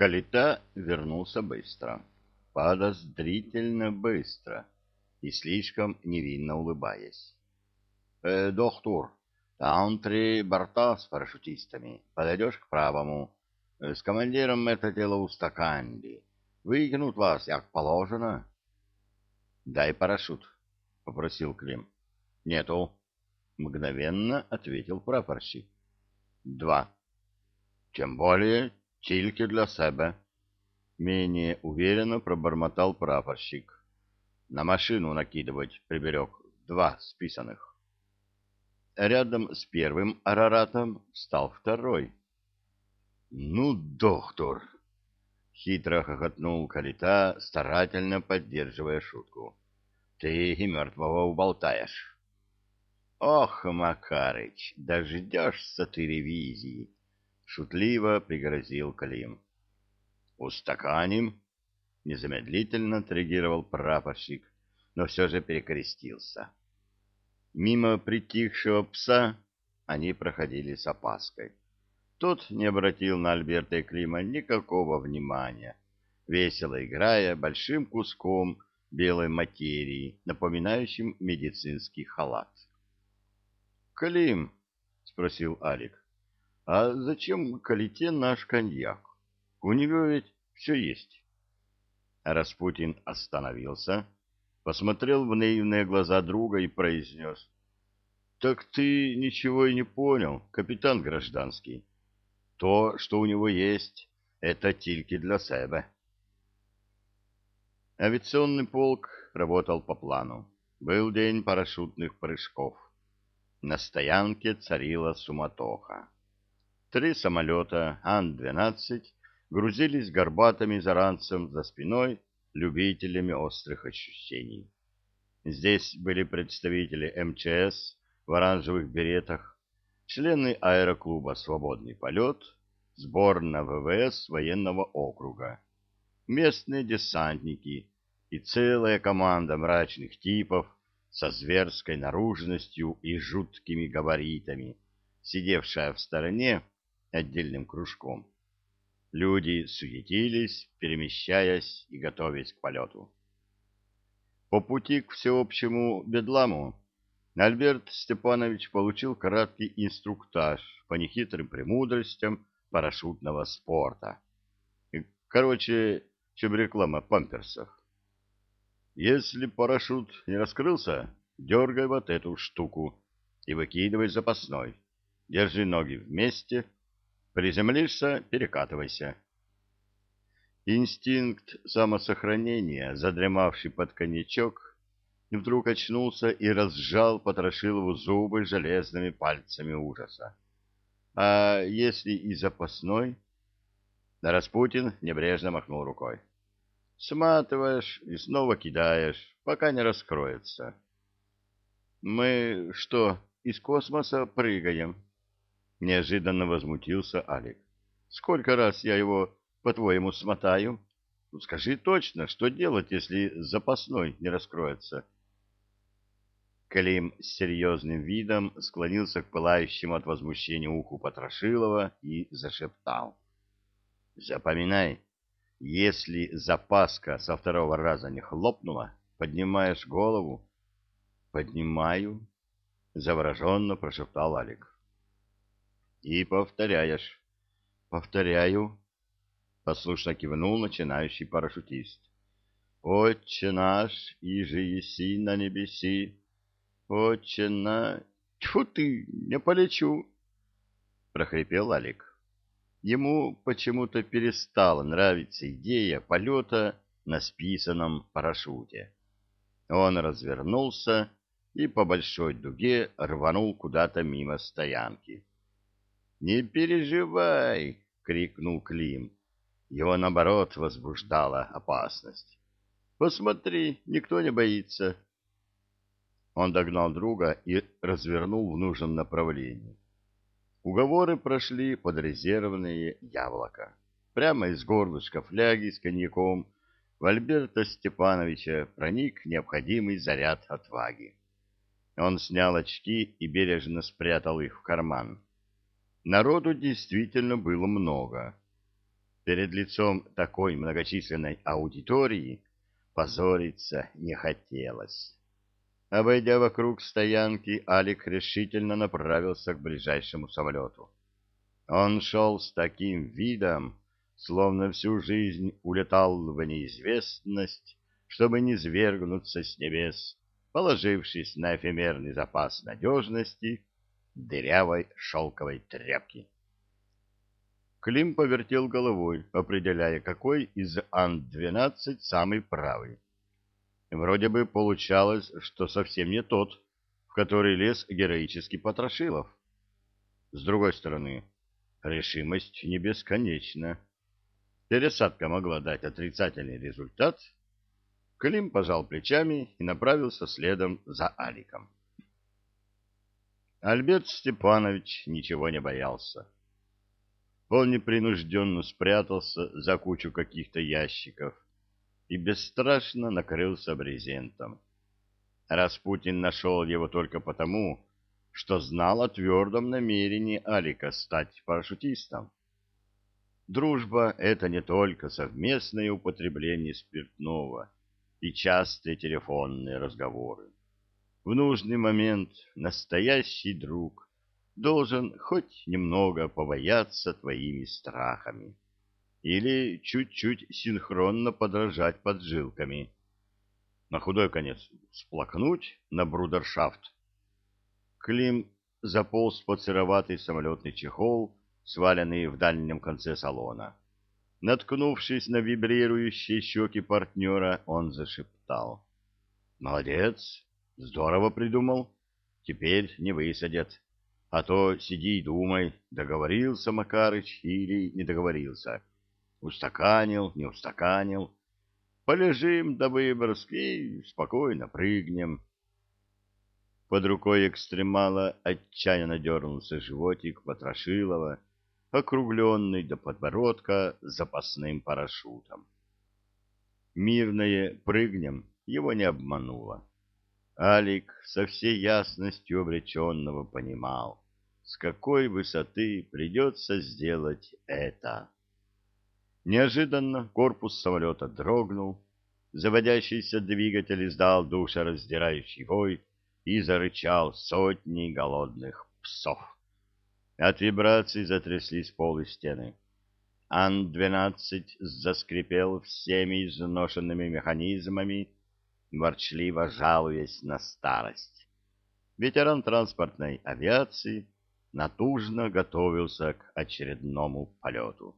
Калита вернулся быстро, подозрительно быстро и слишком невинно улыбаясь. «Э, «Доктор, там три борта с парашютистами. Подойдешь к правому. Э, с командиром это дело устаканди. Выкинут вас, как положено». «Дай парашют», — попросил Клим. «Нету», — мгновенно ответил прапорщик. «Два». «Тем более тільки для себя», — менее уверенно пробормотал прапорщик. «На машину накидывать приберег два списанных». Рядом с первым араратом встал второй. «Ну, доктор!» — хитро хохотнул Калита, старательно поддерживая шутку. «Ты и мертвого уболтаешь». «Ох, Макарыч, дождешься ты ревизии!» — шутливо пригрозил Клим. «Устаканим!» — незамедлительно отреагировал прапорщик, но все же перекрестился. Мимо притихшего пса они проходили с опаской. Тот не обратил на Альберта и Клима никакого внимания, весело играя большим куском белой материи, напоминающим медицинский халат. «Клим», — спросил Алик, — «а зачем Калите наш коньяк? У него ведь все есть». Распутин остановился, посмотрел в наивные глаза друга и произнес. «Так ты ничего и не понял, капитан гражданский. То, что у него есть, это тильки для себя». Авиационный полк работал по плану. Был день парашютных прыжков. На стоянке царила суматоха. Три самолета Ан-12 грузились горбатыми заранцем за спиной любителями острых ощущений. Здесь были представители МЧС в оранжевых беретах, члены аэроклуба «Свободный полет», сбор на ВВС военного округа, местные десантники и целая команда мрачных типов, со зверской наружностью и жуткими габаритами, сидевшая в стороне отдельным кружком. Люди суетились, перемещаясь и готовясь к полету. По пути к всеобщему бедламу Альберт Степанович получил краткий инструктаж по нехитрым премудростям парашютного спорта. Короче, чем реклама памперсов. Если парашют не раскрылся, дергай вот эту штуку и выкидывай запасной. Держи ноги вместе, приземлишься, перекатывайся. Инстинкт самосохранения, задремавший под коньячок, вдруг очнулся и разжал Потрошилову зубы железными пальцами ужаса. А если и запасной? Распутин небрежно махнул рукой. Сматываешь и снова кидаешь, пока не раскроется. Мы что, из космоса прыгаем? Неожиданно возмутился Алик. Сколько раз я его, по-твоему, смотаю? Ну, скажи точно, что делать, если запасной не раскроется? Клим с серьезным видом склонился к пылающему от возмущения уху Потрошилова и зашептал. Запоминай, если запаска со второго раза не хлопнула, поднимаешь голову. Поднимаю, завороженно прошептал Алик. И повторяешь. Повторяю, послушно кивнул начинающий парашютист. Отче наш, иже еси на небеси, Отче на... Тьфу ты, не полечу, прохрипел Алик. Ему почему-то перестала нравиться идея полета на списанном парашюте. Он развернулся и по большой дуге рванул куда-то мимо стоянки. «Не переживай!» — крикнул Клим. Его, наоборот, возбуждала опасность. «Посмотри, никто не боится!» Он догнал друга и развернул в нужном направлении. Уговоры прошли под резервное яблоко. Прямо из горлышка фляги с коньяком в Альберта Степановича проник необходимый заряд отваги. Он снял очки и бережно спрятал их в карман. Народу действительно было много. перед лицом такой многочисленной аудитории позориться не хотелось. Обойдя вокруг стоянки, Алик решительно направился к ближайшему самолету. Он шел с таким видом, словно всю жизнь улетал в неизвестность, чтобы не свергнуться с небес, положившись на эфемерный запас надежности дырявой шелковой тряпки. Клим повертел головой, определяя, какой из Ан-12 самый правый. Вроде бы получалось, что совсем не тот, в который лез героический Потрошилов. С другой стороны, решимость не бесконечна. Пересадка могла дать отрицательный результат. Клим пожал плечами и направился следом за Аликом. Альберт Степанович ничего не боялся. Он непринужденно спрятался за кучу каких-то ящиков и бесстрашно накрылся брезентом. Распутин нашел его только потому, что знал о твердом намерении Алика стать парашютистом. Дружба — это не только совместное употребление спиртного и частые телефонные разговоры. В нужный момент настоящий друг должен хоть немного побояться твоими страхами или чуть-чуть синхронно подражать поджилками. На худой конец сплакнуть на брудершафт. Клим заполз под сыроватый самолетный чехол, сваленный в дальнем конце салона. Наткнувшись на вибрирующие щеки партнера, он зашептал. «Молодец! Здорово придумал. Теперь не высадят. А то сиди и думай, договорился Макарыч или не договорился. Устаканил, не устаканил. Полежим до Выборгск и спокойно прыгнем. Под рукой экстремала отчаянно дернулся животик Потрошилова, округленный до подбородка запасным парашютом. Мирное прыгнем его не обмануло. Алик со всей ясностью обреченного понимал, с какой высоты придется сделать это. Неожиданно корпус самолета дрогнул, заводящийся двигатель издал душераздирающий вой и зарычал сотни голодных псов. От вибраций затряслись полы стены. Ан-12 заскрипел всеми изношенными механизмами, ворчливо жалуясь на старость. Ветеран транспортной авиации натужно готовился к очередному полету.